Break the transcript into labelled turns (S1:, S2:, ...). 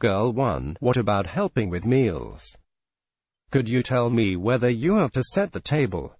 S1: Girl 1. What about helping with meals? Could you tell me whether you have to set the table,